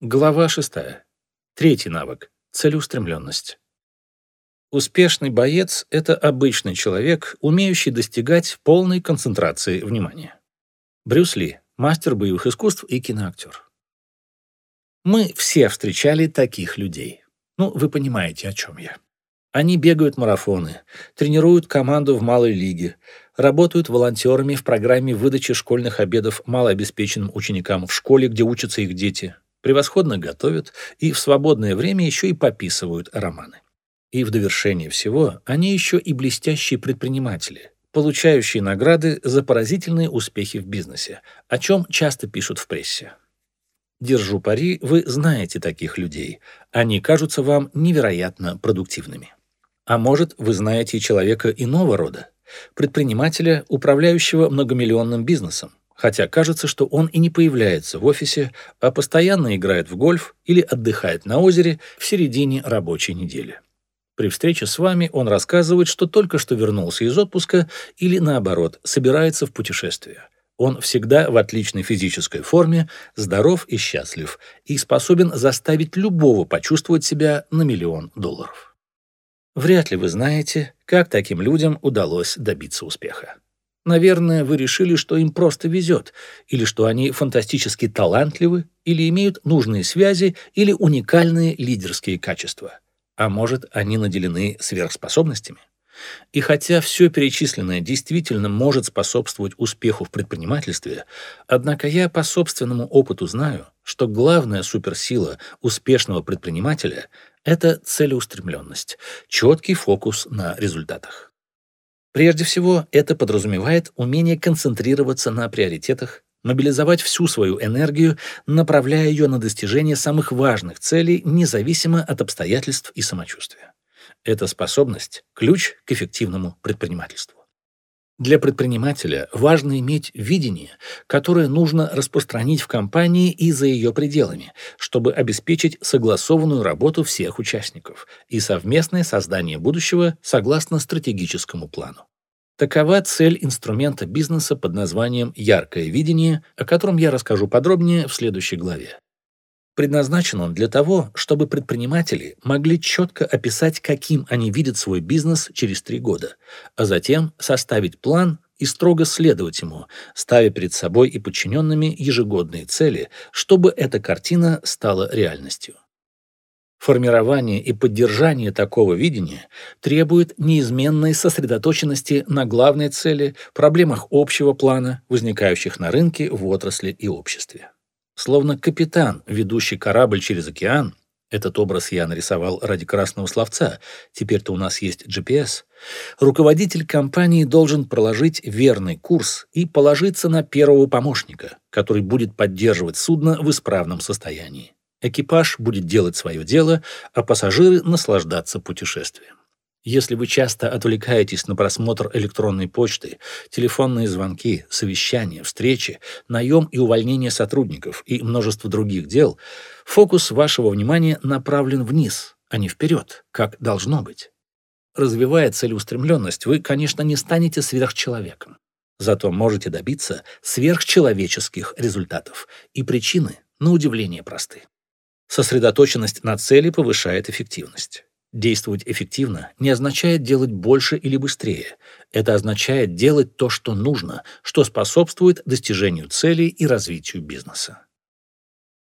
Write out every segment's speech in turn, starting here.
Глава 6. Третий навык — целеустремленность. Успешный боец — это обычный человек, умеющий достигать полной концентрации внимания. Брюс Ли, мастер боевых искусств и киноактер. Мы все встречали таких людей. Ну, вы понимаете, о чем я. Они бегают марафоны, тренируют команду в малой лиге, работают волонтерами в программе выдачи школьных обедов малообеспеченным ученикам в школе, где учатся их дети, превосходно готовят и в свободное время еще и пописывают романы. И в довершение всего они еще и блестящие предприниматели, получающие награды за поразительные успехи в бизнесе, о чем часто пишут в прессе. Держу пари, вы знаете таких людей. Они кажутся вам невероятно продуктивными. А может, вы знаете человека иного рода, предпринимателя, управляющего многомиллионным бизнесом, хотя кажется, что он и не появляется в офисе, а постоянно играет в гольф или отдыхает на озере в середине рабочей недели. При встрече с вами он рассказывает, что только что вернулся из отпуска или, наоборот, собирается в путешествие. Он всегда в отличной физической форме, здоров и счастлив, и способен заставить любого почувствовать себя на миллион долларов. Вряд ли вы знаете, как таким людям удалось добиться успеха. Наверное, вы решили, что им просто везет, или что они фантастически талантливы, или имеют нужные связи, или уникальные лидерские качества. А может, они наделены сверхспособностями? И хотя все перечисленное действительно может способствовать успеху в предпринимательстве, однако я по собственному опыту знаю, что главная суперсила успешного предпринимателя – это целеустремленность, четкий фокус на результатах. Прежде всего, это подразумевает умение концентрироваться на приоритетах, мобилизовать всю свою энергию, направляя ее на достижение самых важных целей, независимо от обстоятельств и самочувствия. Эта способность – ключ к эффективному предпринимательству. Для предпринимателя важно иметь видение, которое нужно распространить в компании и за ее пределами, чтобы обеспечить согласованную работу всех участников и совместное создание будущего согласно стратегическому плану. Такова цель инструмента бизнеса под названием «Яркое видение», о котором я расскажу подробнее в следующей главе. Предназначен он для того, чтобы предприниматели могли четко описать, каким они видят свой бизнес через три года, а затем составить план и строго следовать ему, ставя перед собой и подчиненными ежегодные цели, чтобы эта картина стала реальностью. Формирование и поддержание такого видения требует неизменной сосредоточенности на главной цели, проблемах общего плана, возникающих на рынке, в отрасли и обществе. Словно капитан, ведущий корабль через океан, этот образ я нарисовал ради красного словца, теперь-то у нас есть GPS, руководитель компании должен проложить верный курс и положиться на первого помощника, который будет поддерживать судно в исправном состоянии. Экипаж будет делать свое дело, а пассажиры наслаждаться путешествием. Если вы часто отвлекаетесь на просмотр электронной почты, телефонные звонки, совещания, встречи, наем и увольнение сотрудников и множество других дел, фокус вашего внимания направлен вниз, а не вперед, как должно быть. Развивая целеустремленность, вы, конечно, не станете сверхчеловеком. Зато можете добиться сверхчеловеческих результатов, и причины, на удивление, просты. Сосредоточенность на цели повышает эффективность. Действовать эффективно не означает делать больше или быстрее. Это означает делать то, что нужно, что способствует достижению целей и развитию бизнеса.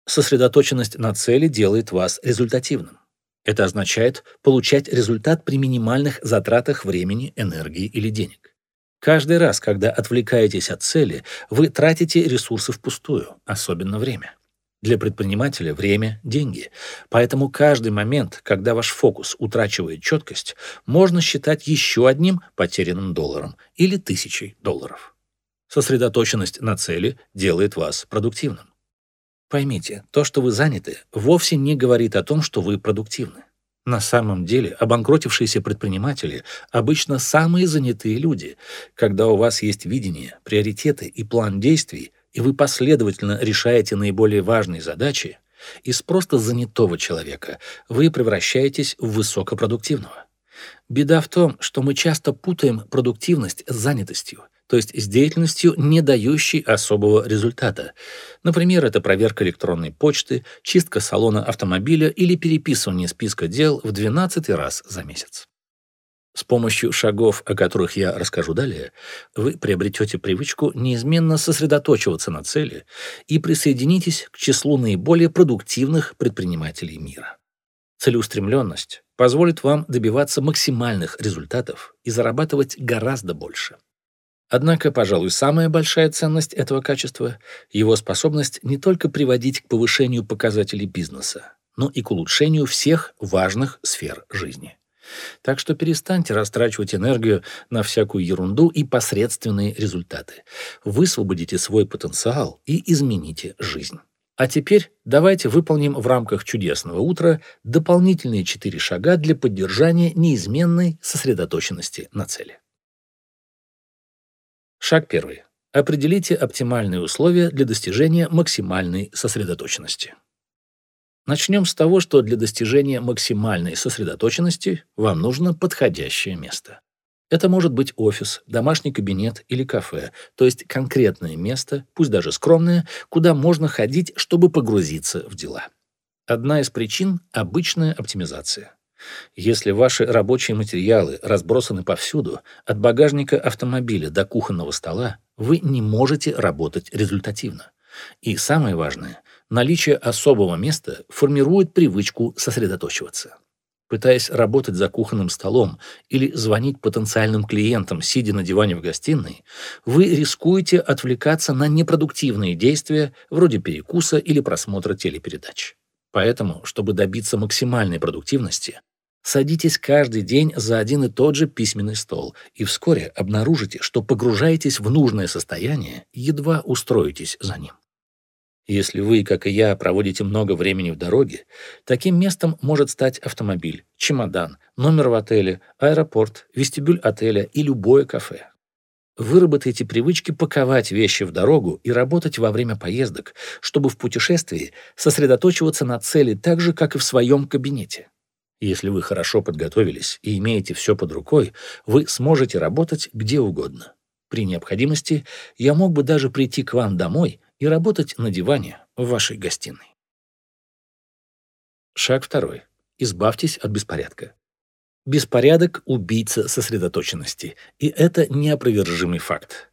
Сосредоточенность на цели делает вас результативным. Это означает получать результат при минимальных затратах времени, энергии или денег. Каждый раз, когда отвлекаетесь от цели, вы тратите ресурсы впустую, особенно время. Для предпринимателя время – деньги. Поэтому каждый момент, когда ваш фокус утрачивает четкость, можно считать еще одним потерянным долларом или тысячей долларов. Сосредоточенность на цели делает вас продуктивным. Поймите, то, что вы заняты, вовсе не говорит о том, что вы продуктивны. На самом деле, обанкротившиеся предприниматели обычно самые занятые люди. Когда у вас есть видение, приоритеты и план действий – и вы последовательно решаете наиболее важные задачи, из просто занятого человека вы превращаетесь в высокопродуктивного. Беда в том, что мы часто путаем продуктивность с занятостью то есть с деятельностью, не дающей особого результата. Например, это проверка электронной почты, чистка салона автомобиля или переписывание списка дел в 12 раз за месяц. С помощью шагов, о которых я расскажу далее, вы приобретете привычку неизменно сосредоточиваться на цели и присоединитесь к числу наиболее продуктивных предпринимателей мира. Целеустремленность позволит вам добиваться максимальных результатов и зарабатывать гораздо больше. Однако, пожалуй, самая большая ценность этого качества – его способность не только приводить к повышению показателей бизнеса, но и к улучшению всех важных сфер жизни. Так что перестаньте растрачивать энергию на всякую ерунду и посредственные результаты. Высвободите свой потенциал и измените жизнь. А теперь давайте выполним в рамках чудесного утра дополнительные четыре шага для поддержания неизменной сосредоточенности на цели. Шаг первый. Определите оптимальные условия для достижения максимальной сосредоточенности. Начнем с того, что для достижения максимальной сосредоточенности вам нужно подходящее место. Это может быть офис, домашний кабинет или кафе, то есть конкретное место, пусть даже скромное, куда можно ходить, чтобы погрузиться в дела. Одна из причин – обычная оптимизация. Если ваши рабочие материалы разбросаны повсюду, от багажника автомобиля до кухонного стола, вы не можете работать результативно. И самое важное, наличие особого места формирует привычку сосредоточиваться. Пытаясь работать за кухонным столом или звонить потенциальным клиентам, сидя на диване в гостиной, вы рискуете отвлекаться на непродуктивные действия вроде перекуса или просмотра телепередач. Поэтому, чтобы добиться максимальной продуктивности, садитесь каждый день за один и тот же письменный стол и вскоре обнаружите, что погружаетесь в нужное состояние, едва устроитесь за ним. Если вы, как и я, проводите много времени в дороге, таким местом может стать автомобиль, чемодан, номер в отеле, аэропорт, вестибюль отеля и любое кафе. Выработайте привычки паковать вещи в дорогу и работать во время поездок, чтобы в путешествии сосредоточиваться на цели так же, как и в своем кабинете. Если вы хорошо подготовились и имеете все под рукой, вы сможете работать где угодно. При необходимости я мог бы даже прийти к вам домой и работать на диване в вашей гостиной. Шаг второй. Избавьтесь от беспорядка. Беспорядок – убийца сосредоточенности, и это неопровержимый факт.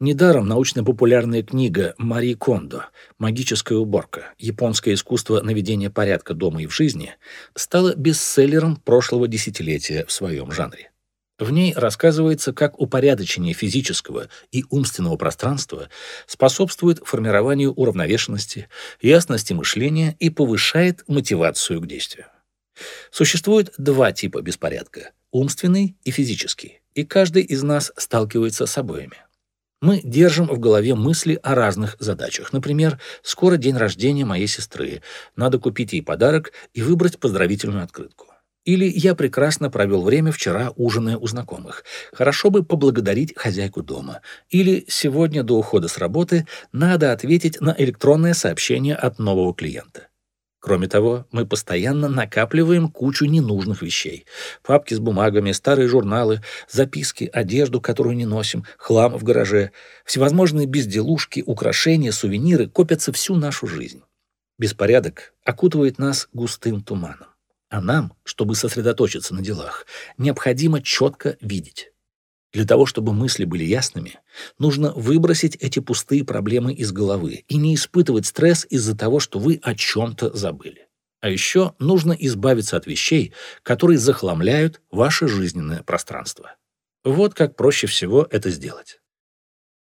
Недаром научно-популярная книга Мари Кондо «Магическая уборка. Японское искусство наведения порядка дома и в жизни» стала бестселлером прошлого десятилетия в своем жанре. В ней рассказывается, как упорядочение физического и умственного пространства способствует формированию уравновешенности, ясности мышления и повышает мотивацию к действию. Существует два типа беспорядка – умственный и физический, и каждый из нас сталкивается с обоими. Мы держим в голове мысли о разных задачах. Например, скоро день рождения моей сестры, надо купить ей подарок и выбрать поздравительную открытку. Или я прекрасно провел время вчера, ужиная у знакомых. Хорошо бы поблагодарить хозяйку дома. Или сегодня до ухода с работы надо ответить на электронное сообщение от нового клиента. Кроме того, мы постоянно накапливаем кучу ненужных вещей. Папки с бумагами, старые журналы, записки, одежду, которую не носим, хлам в гараже. Всевозможные безделушки, украшения, сувениры копятся всю нашу жизнь. Беспорядок окутывает нас густым туманом. А нам, чтобы сосредоточиться на делах, необходимо четко видеть. Для того, чтобы мысли были ясными, нужно выбросить эти пустые проблемы из головы и не испытывать стресс из-за того, что вы о чем-то забыли. А еще нужно избавиться от вещей, которые захламляют ваше жизненное пространство. Вот как проще всего это сделать.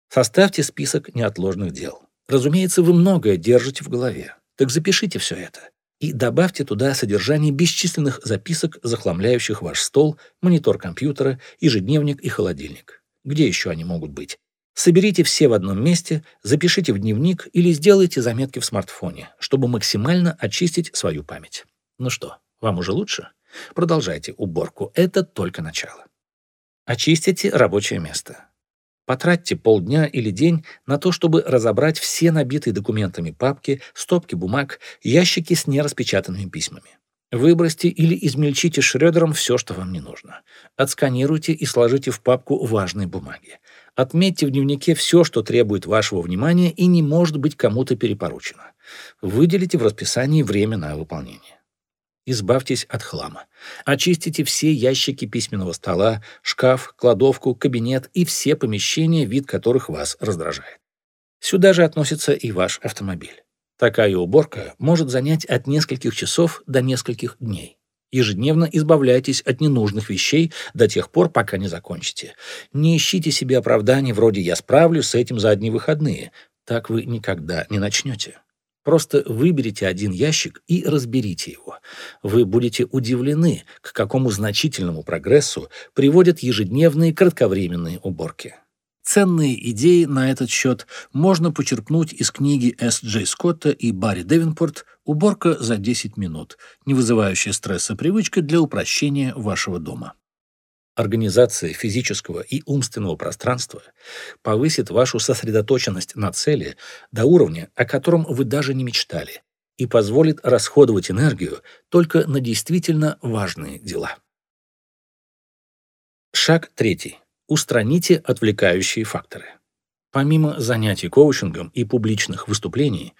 Составьте список неотложных дел. Разумеется, вы многое держите в голове. Так запишите все это и добавьте туда содержание бесчисленных записок, захламляющих ваш стол, монитор компьютера, ежедневник и холодильник. Где еще они могут быть? Соберите все в одном месте, запишите в дневник или сделайте заметки в смартфоне, чтобы максимально очистить свою память. Ну что, вам уже лучше? Продолжайте уборку, это только начало. Очистите рабочее место. Потратьте полдня или день на то, чтобы разобрать все набитые документами папки, стопки бумаг, ящики с нераспечатанными письмами. Выбросьте или измельчите шредером все, что вам не нужно. Отсканируйте и сложите в папку важные бумаги. Отметьте в дневнике все, что требует вашего внимания и не может быть кому-то перепоручено. Выделите в расписании время на выполнение. Избавьтесь от хлама. Очистите все ящики письменного стола, шкаф, кладовку, кабинет и все помещения, вид которых вас раздражает. Сюда же относится и ваш автомобиль. Такая уборка может занять от нескольких часов до нескольких дней. Ежедневно избавляйтесь от ненужных вещей до тех пор, пока не закончите. Не ищите себе оправданий вроде «я справлюсь с этим за одни выходные». Так вы никогда не начнете. Просто выберите один ящик и разберите его. Вы будете удивлены, к какому значительному прогрессу приводят ежедневные кратковременные уборки. Ценные идеи на этот счет можно почерпнуть из книги С. Джей Скотта и Барри Девинпорт «Уборка за 10 минут», не вызывающая стресса привычка для упрощения вашего дома. Организация физического и умственного пространства повысит вашу сосредоточенность на цели до уровня, о котором вы даже не мечтали, и позволит расходовать энергию только на действительно важные дела. Шаг третий. Устраните отвлекающие факторы. Помимо занятий коучингом и публичных выступлений,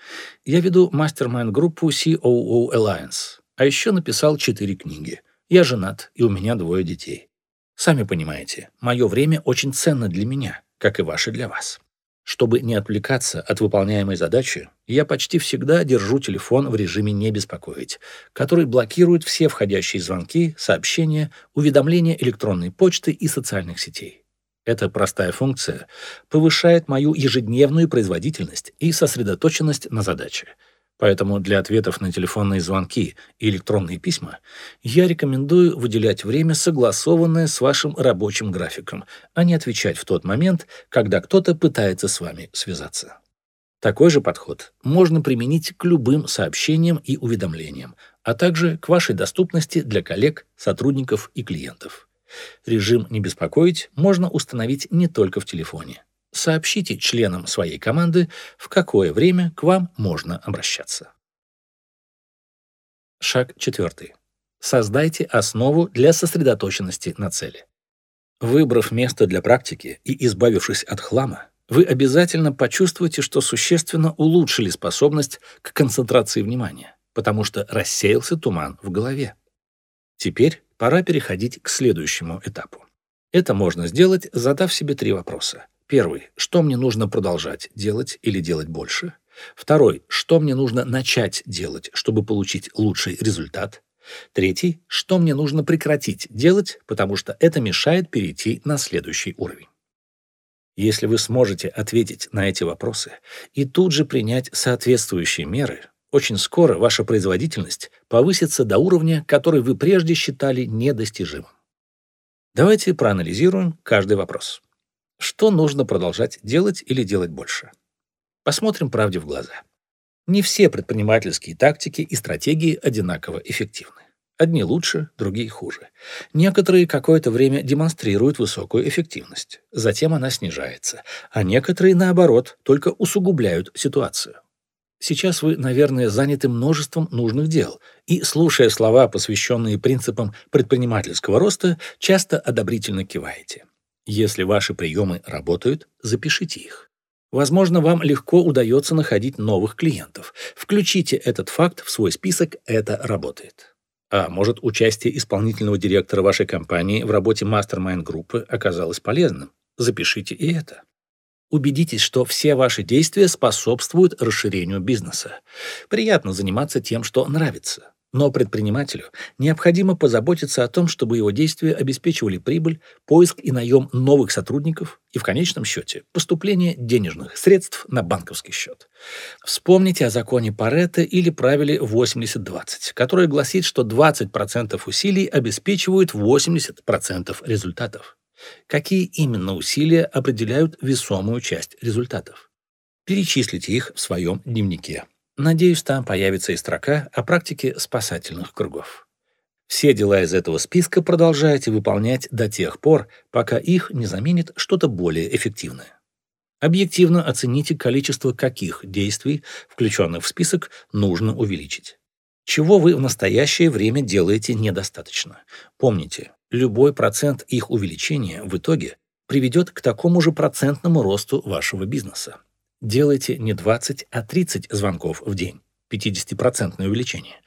я веду мастер-майнд-группу COO Alliance, а еще написал четыре книги. Я женат, и у меня двое детей. Сами понимаете, мое время очень ценно для меня, как и ваше для вас. Чтобы не отвлекаться от выполняемой задачи, я почти всегда держу телефон в режиме «не беспокоить», который блокирует все входящие звонки, сообщения, уведомления электронной почты и социальных сетей. Эта простая функция повышает мою ежедневную производительность и сосредоточенность на задаче – Поэтому для ответов на телефонные звонки и электронные письма я рекомендую выделять время, согласованное с вашим рабочим графиком, а не отвечать в тот момент, когда кто-то пытается с вами связаться. Такой же подход можно применить к любым сообщениям и уведомлениям, а также к вашей доступности для коллег, сотрудников и клиентов. Режим «Не беспокоить» можно установить не только в телефоне сообщите членам своей команды, в какое время к вам можно обращаться. Шаг четвертый. Создайте основу для сосредоточенности на цели. Выбрав место для практики и избавившись от хлама, вы обязательно почувствуете, что существенно улучшили способность к концентрации внимания, потому что рассеялся туман в голове. Теперь пора переходить к следующему этапу. Это можно сделать, задав себе три вопроса. Первый. Что мне нужно продолжать делать или делать больше? Второй. Что мне нужно начать делать, чтобы получить лучший результат? Третий. Что мне нужно прекратить делать, потому что это мешает перейти на следующий уровень? Если вы сможете ответить на эти вопросы и тут же принять соответствующие меры, очень скоро ваша производительность повысится до уровня, который вы прежде считали недостижимым. Давайте проанализируем каждый вопрос. Что нужно продолжать делать или делать больше? Посмотрим правде в глаза. Не все предпринимательские тактики и стратегии одинаково эффективны. Одни лучше, другие хуже. Некоторые какое-то время демонстрируют высокую эффективность, затем она снижается, а некоторые, наоборот, только усугубляют ситуацию. Сейчас вы, наверное, заняты множеством нужных дел и, слушая слова, посвященные принципам предпринимательского роста, часто одобрительно киваете. Если ваши приемы работают, запишите их. Возможно, вам легко удается находить новых клиентов. Включите этот факт в свой список «Это работает». А может, участие исполнительного директора вашей компании в работе мастер-майнд-группы оказалось полезным? Запишите и это. Убедитесь, что все ваши действия способствуют расширению бизнеса. Приятно заниматься тем, что нравится. Но предпринимателю необходимо позаботиться о том, чтобы его действия обеспечивали прибыль, поиск и наем новых сотрудников и, в конечном счете, поступление денежных средств на банковский счет. Вспомните о законе Паретта или правиле 80-20, которое гласит, что 20% усилий обеспечивают 80% результатов. Какие именно усилия определяют весомую часть результатов? Перечислите их в своем дневнике. Надеюсь, там появится и строка о практике спасательных кругов. Все дела из этого списка продолжайте выполнять до тех пор, пока их не заменит что-то более эффективное. Объективно оцените количество каких действий, включенных в список, нужно увеличить. Чего вы в настоящее время делаете недостаточно. Помните, любой процент их увеличения в итоге приведет к такому же процентному росту вашего бизнеса. Делайте не 20, а 30 звонков в день. 50% увеличение.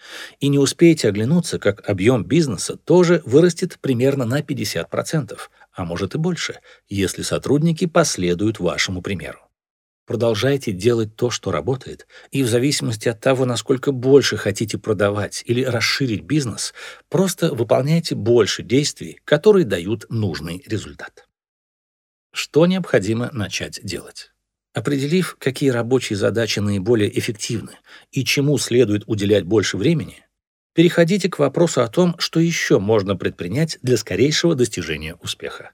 И не успеете оглянуться, как объем бизнеса тоже вырастет примерно на 50%, а может и больше, если сотрудники последуют вашему примеру. Продолжайте делать то, что работает, и в зависимости от того, насколько больше хотите продавать или расширить бизнес, просто выполняйте больше действий, которые дают нужный результат. Что необходимо начать делать? Определив, какие рабочие задачи наиболее эффективны и чему следует уделять больше времени, переходите к вопросу о том, что еще можно предпринять для скорейшего достижения успеха.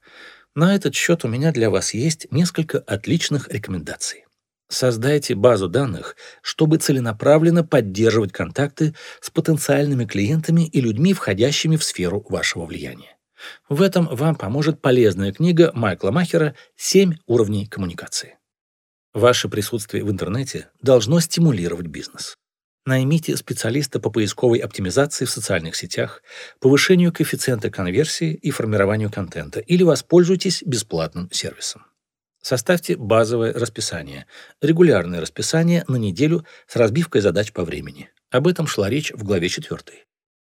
На этот счет у меня для вас есть несколько отличных рекомендаций. Создайте базу данных, чтобы целенаправленно поддерживать контакты с потенциальными клиентами и людьми, входящими в сферу вашего влияния. В этом вам поможет полезная книга Майкла Махера «Семь уровней коммуникации». Ваше присутствие в интернете должно стимулировать бизнес. Наймите специалиста по поисковой оптимизации в социальных сетях, повышению коэффициента конверсии и формированию контента или воспользуйтесь бесплатным сервисом. Составьте базовое расписание, регулярное расписание на неделю с разбивкой задач по времени. Об этом шла речь в главе 4.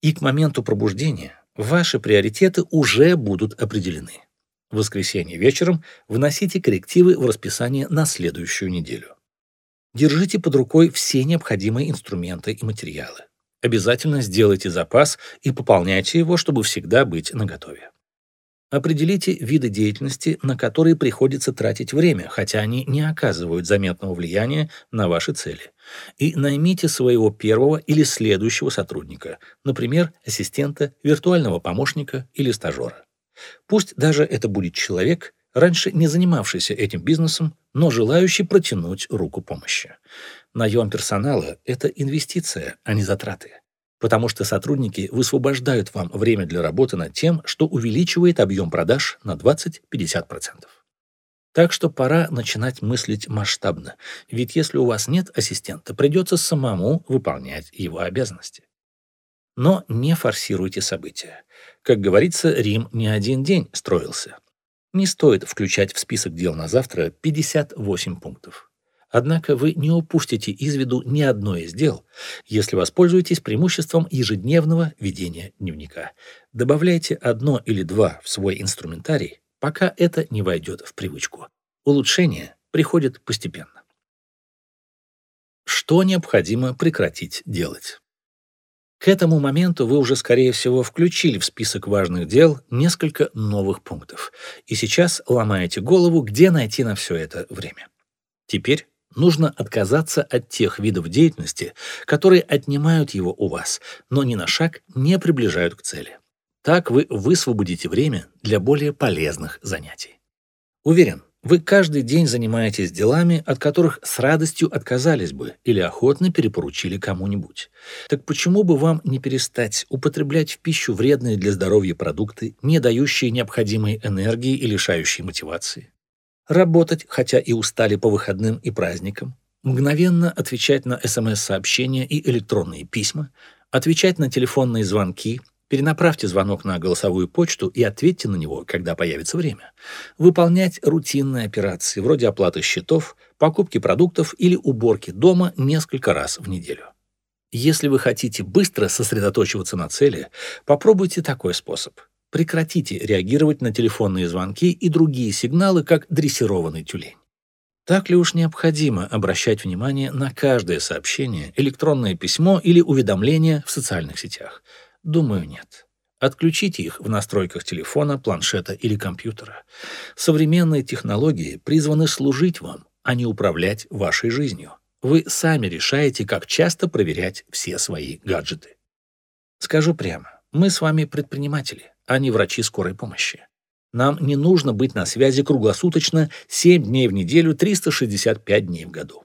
И к моменту пробуждения ваши приоритеты уже будут определены. В воскресенье вечером вносите коррективы в расписание на следующую неделю. Держите под рукой все необходимые инструменты и материалы. Обязательно сделайте запас и пополняйте его, чтобы всегда быть наготове. Определите виды деятельности, на которые приходится тратить время, хотя они не оказывают заметного влияния на ваши цели. И наймите своего первого или следующего сотрудника, например, ассистента, виртуального помощника или стажера. Пусть даже это будет человек, раньше не занимавшийся этим бизнесом, но желающий протянуть руку помощи. Наем персонала – это инвестиция, а не затраты. Потому что сотрудники высвобождают вам время для работы над тем, что увеличивает объем продаж на 20-50%. Так что пора начинать мыслить масштабно, ведь если у вас нет ассистента, придется самому выполнять его обязанности. Но не форсируйте события. Как говорится, Рим не один день строился. Не стоит включать в список дел на завтра 58 пунктов. Однако вы не упустите из виду ни одно из дел, если воспользуетесь преимуществом ежедневного ведения дневника. Добавляйте одно или два в свой инструментарий, пока это не войдет в привычку. Улучшение приходит постепенно. Что необходимо прекратить делать? К этому моменту вы уже, скорее всего, включили в список важных дел несколько новых пунктов, и сейчас ломаете голову, где найти на все это время. Теперь нужно отказаться от тех видов деятельности, которые отнимают его у вас, но ни на шаг не приближают к цели. Так вы высвободите время для более полезных занятий. Уверен, вы каждый день занимаетесь делами, от которых с радостью отказались бы или охотно перепоручили кому-нибудь. Так почему бы вам не перестать употреблять в пищу вредные для здоровья продукты, не дающие необходимой энергии и лишающие мотивации? Работать, хотя и устали по выходным и праздникам, мгновенно отвечать на СМС-сообщения и электронные письма, отвечать на телефонные звонки, Перенаправьте звонок на голосовую почту и ответьте на него, когда появится время. Выполнять рутинные операции, вроде оплаты счетов, покупки продуктов или уборки дома несколько раз в неделю. Если вы хотите быстро сосредоточиваться на цели, попробуйте такой способ. Прекратите реагировать на телефонные звонки и другие сигналы, как дрессированный тюлень. Так ли уж необходимо обращать внимание на каждое сообщение, электронное письмо или уведомление в социальных сетях? Думаю, нет. Отключите их в настройках телефона, планшета или компьютера. Современные технологии призваны служить вам, а не управлять вашей жизнью. Вы сами решаете, как часто проверять все свои гаджеты. Скажу прямо, мы с вами предприниматели, а не врачи скорой помощи. Нам не нужно быть на связи круглосуточно 7 дней в неделю, 365 дней в году.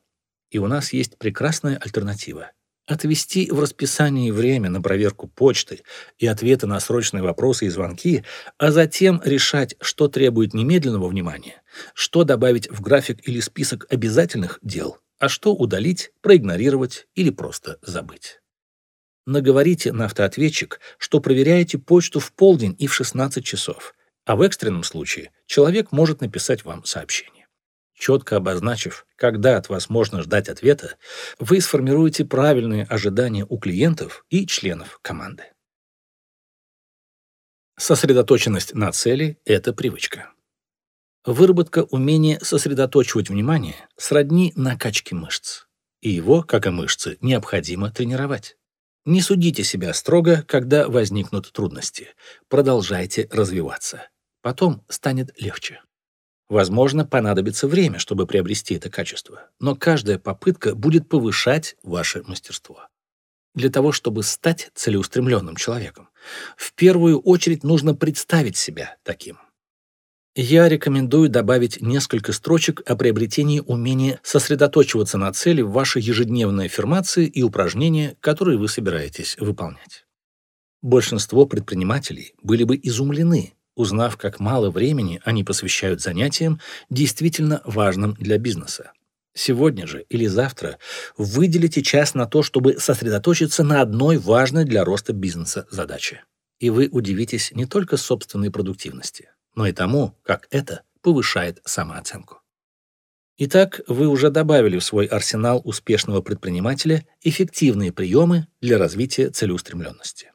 И у нас есть прекрасная альтернатива Отвести в расписании время на проверку почты и ответы на срочные вопросы и звонки, а затем решать, что требует немедленного внимания, что добавить в график или список обязательных дел, а что удалить, проигнорировать или просто забыть. Наговорите на автоответчик, что проверяете почту в полдень и в 16 часов, А в экстренном случае человек может написать вам сообщение. Четко обозначив, когда от вас можно ждать ответа, вы сформируете правильные ожидания у клиентов и членов команды. Сосредоточенность на цели – это привычка. Выработка умения сосредоточивать внимание сродни накачке мышц. И его, как и мышцы, необходимо тренировать. Не судите себя строго, когда возникнут трудности. Продолжайте развиваться. Потом станет легче. Возможно, понадобится время, чтобы приобрести это качество, но каждая попытка будет повышать ваше мастерство. Для того, чтобы стать целеустремленным человеком, в первую очередь нужно представить себя таким. Я рекомендую добавить несколько строчек о приобретении умения сосредоточиваться на цели в вашей ежедневной аффирмации и упражнения, которые вы собираетесь выполнять. Большинство предпринимателей были бы изумлены, узнав, как мало времени они посвящают занятиям, действительно важным для бизнеса. Сегодня же или завтра выделите час на то, чтобы сосредоточиться на одной важной для роста бизнеса задаче. И вы удивитесь не только собственной продуктивности, но и тому, как это повышает самооценку. Итак, вы уже добавили в свой арсенал успешного предпринимателя эффективные приемы для развития целеустремленности.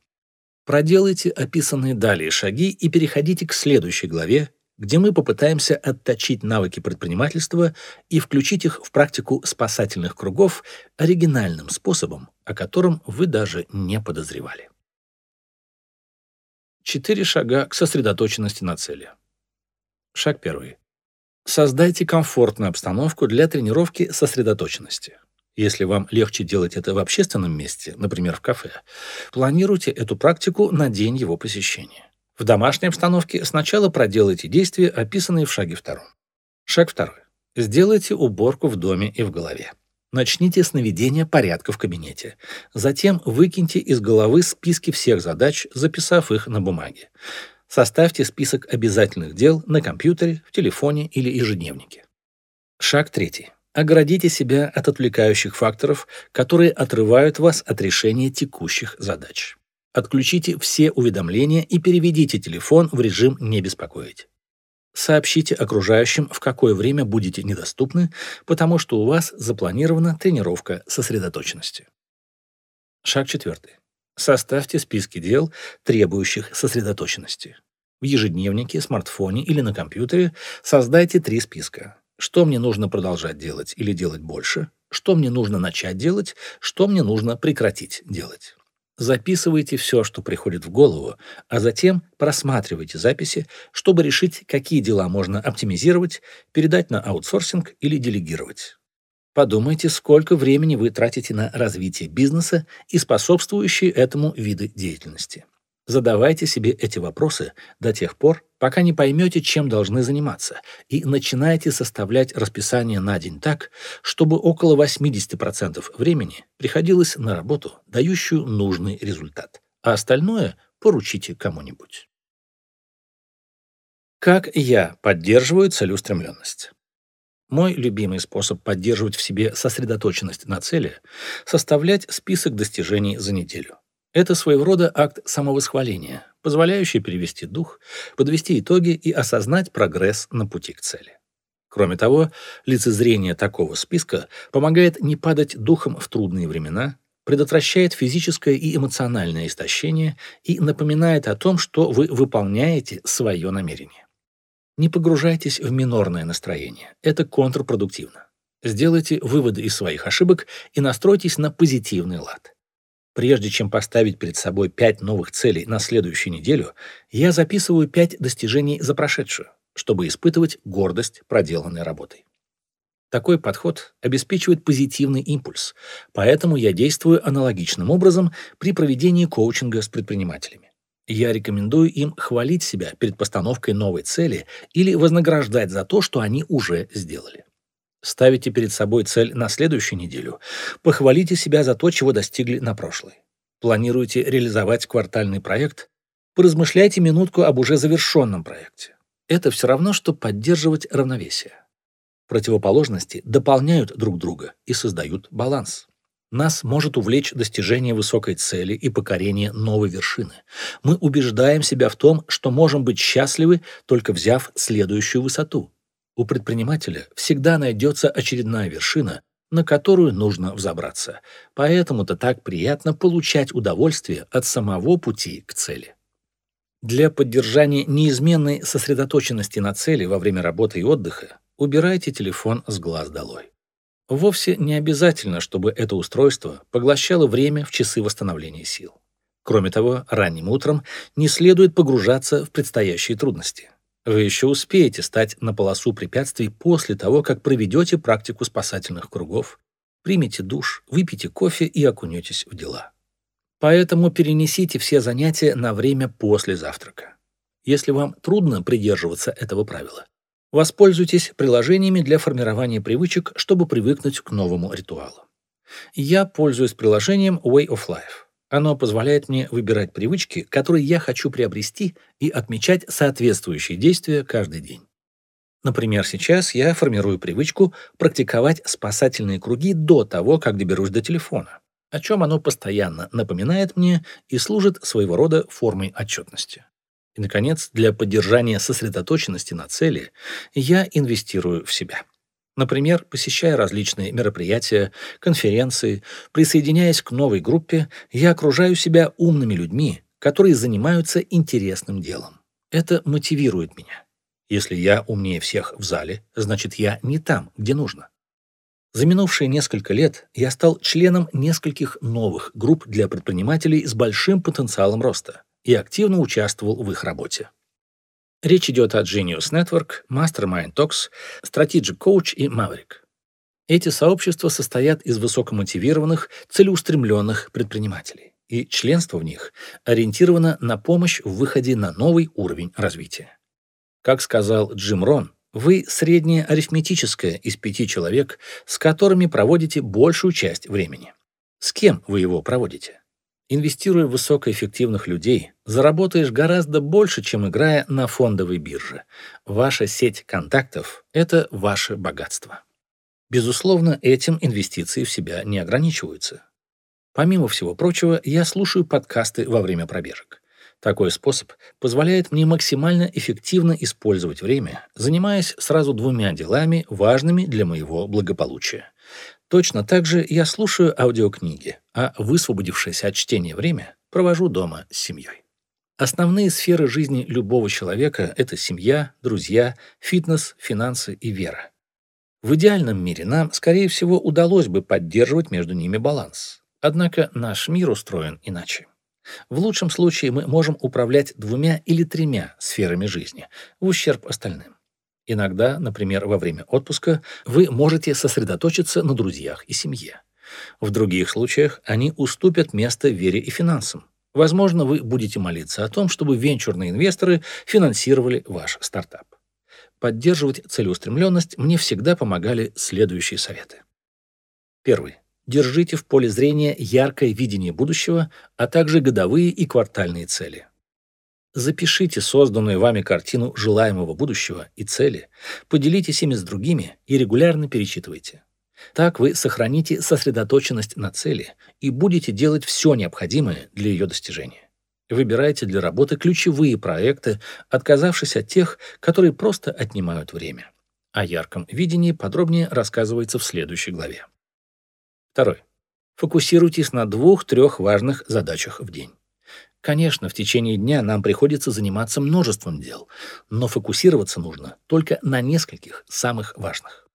Проделайте описанные далее шаги и переходите к следующей главе где мы попытаемся отточить навыки предпринимательства и включить их в практику спасательных кругов оригинальным способом, о котором вы даже не подозревали. Четыре шага к сосредоточенности на цели. Шаг первый. Создайте комфортную обстановку для тренировки сосредоточенности. Если вам легче делать это в общественном месте, например, в кафе, планируйте эту практику на день его посещения. В домашней обстановке сначала проделайте действия, описанные в шаге втором. Шаг второй. Сделайте уборку в доме и в голове. Начните с наведения порядка в кабинете. Затем выкиньте из головы списки всех задач, записав их на бумаге. Составьте список обязательных дел на компьютере, в телефоне или ежедневнике. Шаг третий. Оградите себя от отвлекающих факторов, которые отрывают вас от решения текущих задач. Отключите все уведомления и переведите телефон в режим «Не беспокоить». Сообщите окружающим, в какое время будете недоступны, потому что у вас запланирована тренировка сосредоточенности. Шаг четвертый. Составьте списки дел, требующих сосредоточенности. В ежедневнике, смартфоне или на компьютере создайте три списка. Что мне нужно продолжать делать или делать больше, что мне нужно начать делать, что мне нужно прекратить делать. Записывайте все, что приходит в голову, а затем просматривайте записи, чтобы решить, какие дела можно оптимизировать, передать на аутсорсинг или делегировать. Подумайте, сколько времени вы тратите на развитие бизнеса и способствующие этому виды деятельности. Задавайте себе эти вопросы до тех пор, пока не поймете, чем должны заниматься, и начинайте составлять расписание на день так, чтобы около 80% времени приходилось на работу, дающую нужный результат, а остальное поручите кому-нибудь. Как я поддерживаю целеустремленность? Мой любимый способ поддерживать в себе сосредоточенность на цели – составлять список достижений за неделю. Это своего рода акт самовосхваления, позволяющий перевести дух, подвести итоги и осознать прогресс на пути к цели. Кроме того, лицезрение такого списка помогает не падать духом в трудные времена, предотвращает физическое и эмоциональное истощение и напоминает о том, что вы выполняете свое намерение. Не погружайтесь в минорное настроение, это контрпродуктивно. Сделайте выводы из своих ошибок и настройтесь на позитивный лад. Прежде чем поставить перед собой пять новых целей на следующую неделю, я записываю пять достижений за прошедшую, чтобы испытывать гордость проделанной работой. Такой подход обеспечивает позитивный импульс, поэтому я действую аналогичным образом при проведении коучинга с предпринимателями. Я рекомендую им хвалить себя перед постановкой новой цели или вознаграждать за то, что они уже сделали. Ставите перед собой цель на следующую неделю. Похвалите себя за то, чего достигли на прошлой. Планируете реализовать квартальный проект? Поразмышляйте минутку об уже завершенном проекте. Это все равно, что поддерживать равновесие. Противоположности дополняют друг друга и создают баланс. Нас может увлечь достижение высокой цели и покорение новой вершины. Мы убеждаем себя в том, что можем быть счастливы, только взяв следующую высоту. У предпринимателя всегда найдется очередная вершина, на которую нужно взобраться. Поэтому-то так приятно получать удовольствие от самого пути к цели. Для поддержания неизменной сосредоточенности на цели во время работы и отдыха убирайте телефон с глаз долой. Вовсе не обязательно, чтобы это устройство поглощало время в часы восстановления сил. Кроме того, ранним утром не следует погружаться в предстоящие трудности. Вы еще успеете стать на полосу препятствий после того, как проведете практику спасательных кругов, примете душ, выпьете кофе и окунетесь в дела. Поэтому перенесите все занятия на время после завтрака. Если вам трудно придерживаться этого правила, Воспользуйтесь приложениями для формирования привычек, чтобы привыкнуть к новому ритуалу. Я пользуюсь приложением Way of Life. Оно позволяет мне выбирать привычки, которые я хочу приобрести, и отмечать соответствующие действия каждый день. Например, сейчас я формирую привычку практиковать спасательные круги до того, как доберусь до телефона, о чем оно постоянно напоминает мне и служит своего рода формой отчетности. И, наконец, для поддержания сосредоточенности на цели я инвестирую в себя. Например, посещая различные мероприятия, конференции, присоединяясь к новой группе, я окружаю себя умными людьми, которые занимаются интересным делом. Это мотивирует меня. Если я умнее всех в зале, значит, я не там, где нужно. За минувшие несколько лет я стал членом нескольких новых групп для предпринимателей с большим потенциалом роста и активно участвовал в их работе. Речь идет о Genius Network, Mastermind Talks, Strategic Coach и Maverick. Эти сообщества состоят из высокомотивированных, целеустремленных предпринимателей, и членство в них ориентировано на помощь в выходе на новый уровень развития. Как сказал Джим Рон, вы среднее арифметическое из пяти человек, с которыми проводите большую часть времени. С кем вы его проводите? Инвестируя в высокоэффективных людей, заработаешь гораздо больше, чем играя на фондовой бирже. Ваша сеть контактов – это ваше богатство. Безусловно, этим инвестиции в себя не ограничиваются. Помимо всего прочего, я слушаю подкасты во время пробежек. Такой способ позволяет мне максимально эффективно использовать время, занимаясь сразу двумя делами, важными для моего благополучия. Точно так же я слушаю аудиокниги, а высвободившееся от чтения время провожу дома с семьей. Основные сферы жизни любого человека – это семья, друзья, фитнес, финансы и вера. В идеальном мире нам, скорее всего, удалось бы поддерживать между ними баланс. Однако наш мир устроен иначе. В лучшем случае мы можем управлять двумя или тремя сферами жизни в ущерб остальным. Иногда, например, во время отпуска, вы можете сосредоточиться на друзьях и семье. В других случаях они уступят место вере и финансам. Возможно, вы будете молиться о том, чтобы венчурные инвесторы финансировали ваш стартап. Поддерживать целеустремленность мне всегда помогали следующие советы. Первый. Держите в поле зрения яркое видение будущего, а также годовые и квартальные цели. Запишите созданную вами картину желаемого будущего и цели, поделитесь ими с другими и регулярно перечитывайте. Так вы сохраните сосредоточенность на цели и будете делать все необходимое для ее достижения. Выбирайте для работы ключевые проекты, отказавшись от тех, которые просто отнимают время. О ярком видении подробнее рассказывается в следующей главе. Второй. Фокусируйтесь на двух-трех важных задачах в день. Конечно, в течение дня нам приходится заниматься множеством дел, но фокусироваться нужно только на нескольких самых важных.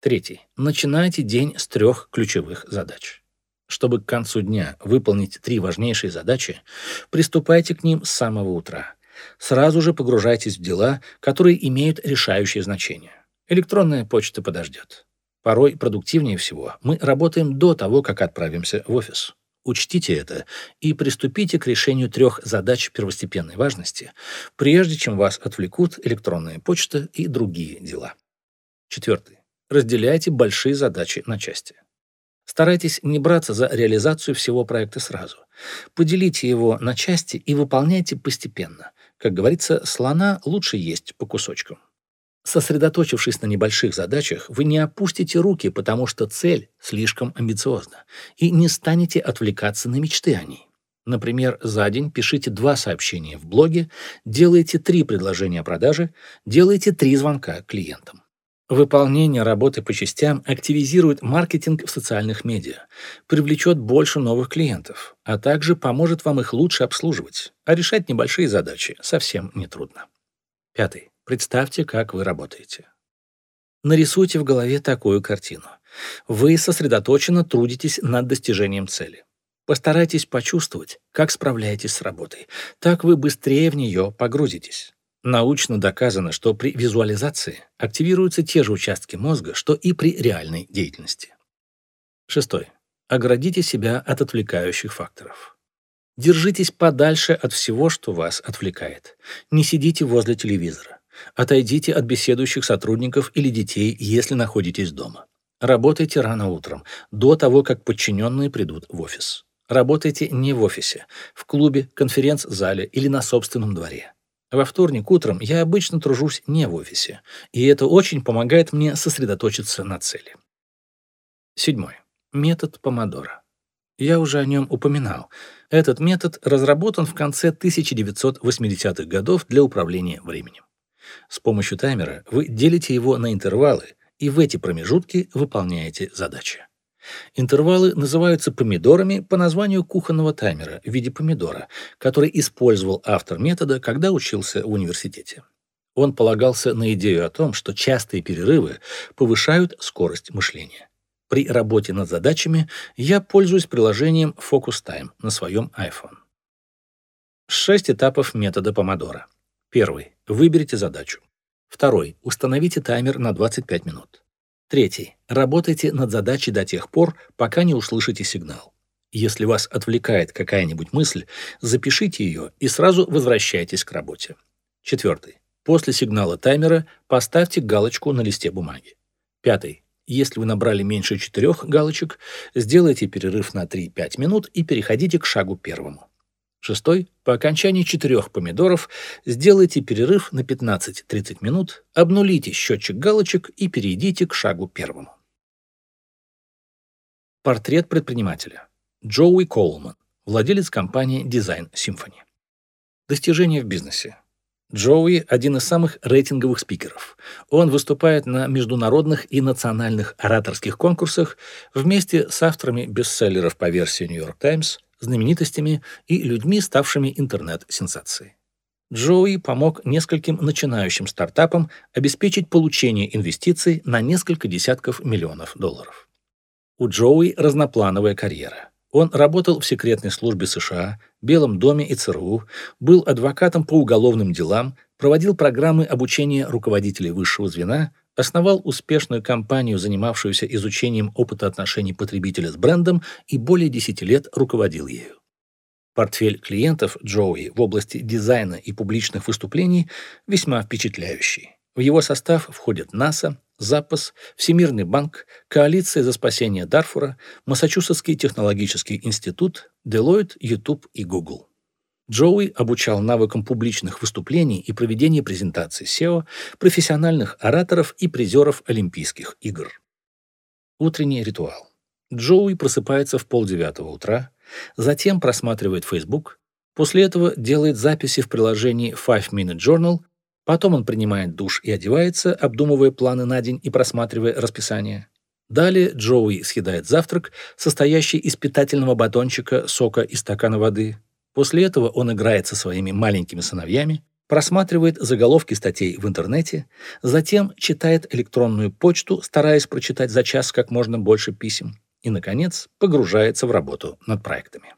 Третий. Начинайте день с трех ключевых задач. Чтобы к концу дня выполнить три важнейшие задачи, приступайте к ним с самого утра. Сразу же погружайтесь в дела, которые имеют решающее значение. Электронная почта подождет. Порой продуктивнее всего мы работаем до того, как отправимся в офис. Учтите это и приступите к решению трех задач первостепенной важности, прежде чем вас отвлекут электронная почта и другие дела. Четвертый. Разделяйте большие задачи на части. Старайтесь не браться за реализацию всего проекта сразу. Поделите его на части и выполняйте постепенно. Как говорится, слона лучше есть по кусочкам. Сосредоточившись на небольших задачах, вы не опустите руки, потому что цель слишком амбициозна, и не станете отвлекаться на мечты о ней. Например, за день пишите два сообщения в блоге, делайте три предложения о продаже, делайте три звонка клиентам. Выполнение работы по частям активизирует маркетинг в социальных медиа, привлечет больше новых клиентов, а также поможет вам их лучше обслуживать, а решать небольшие задачи совсем нетрудно. Пятый. Представьте, как вы работаете. Нарисуйте в голове такую картину. Вы сосредоточенно трудитесь над достижением цели. Постарайтесь почувствовать, как справляетесь с работой. Так вы быстрее в нее погрузитесь. Научно доказано, что при визуализации активируются те же участки мозга, что и при реальной деятельности. Шестой. Оградите себя от отвлекающих факторов. Держитесь подальше от всего, что вас отвлекает. Не сидите возле телевизора. Отойдите от беседующих сотрудников или детей, если находитесь дома. Работайте рано утром, до того, как подчиненные придут в офис. Работайте не в офисе, в клубе, конференц-зале или на собственном дворе. Во вторник утром я обычно тружусь не в офисе, и это очень помогает мне сосредоточиться на цели. Седьмой. Метод помодоро. Я уже о нем упоминал. Этот метод разработан в конце 1980-х годов для управления временем. С помощью таймера вы делите его на интервалы, и в эти промежутки выполняете задачи. Интервалы называются помидорами по названию кухонного таймера в виде помидора, который использовал автор метода, когда учился в университете. Он полагался на идею о том, что частые перерывы повышают скорость мышления. При работе над задачами я пользуюсь приложением Focus Time на своем iPhone. Шесть этапов метода помодора. Первый. Выберите задачу. Второй. Установите таймер на 25 минут. Третий. Работайте над задачей до тех пор, пока не услышите сигнал. Если вас отвлекает какая-нибудь мысль, запишите ее и сразу возвращайтесь к работе. Четвертый. После сигнала таймера поставьте галочку на листе бумаги. Пятый. Если вы набрали меньше четырех галочек, сделайте перерыв на 3-5 минут и переходите к шагу первому. Шестой. По окончании четырех помидоров сделайте перерыв на 15-30 минут, обнулите счетчик галочек и перейдите к шагу первому. Портрет предпринимателя. Джоуи Коулман, владелец компании Design Symphony. Достижения в бизнесе. Джоуи – один из самых рейтинговых спикеров. Он выступает на международных и национальных ораторских конкурсах вместе с авторами бестселлеров по версии York Times – знаменитостями и людьми, ставшими интернет-сенсацией. Джоуи помог нескольким начинающим стартапам обеспечить получение инвестиций на несколько десятков миллионов долларов. У Джоуи разноплановая карьера. Он работал в секретной службе США, Белом доме и ЦРУ, был адвокатом по уголовным делам, проводил программы обучения руководителей высшего звена, основал успешную компанию, занимавшуюся изучением опыта отношений потребителя с брендом, и более 10 лет руководил ею. Портфель клиентов Джоуи в области дизайна и публичных выступлений весьма впечатляющий. В его состав входят НАСА, Запас, Всемирный банк, Коалиция за спасение Дарфура, Массачусетский технологический институт, Deloitte, YouTube и Google. Джоуи обучал навыкам публичных выступлений и проведения презентаций SEO профессиональных ораторов и призеров Олимпийских игр. Утренний ритуал. Джоуи просыпается в полдевятого утра, затем просматривает Facebook, после этого делает записи в приложении Five Minute Journal, потом он принимает душ и одевается, обдумывая планы на день и просматривая расписание. Далее Джоуи съедает завтрак, состоящий из питательного батончика, сока и стакана воды, После этого он играет со своими маленькими сыновьями, просматривает заголовки статей в интернете, затем читает электронную почту, стараясь прочитать за час как можно больше писем, и, наконец, погружается в работу над проектами.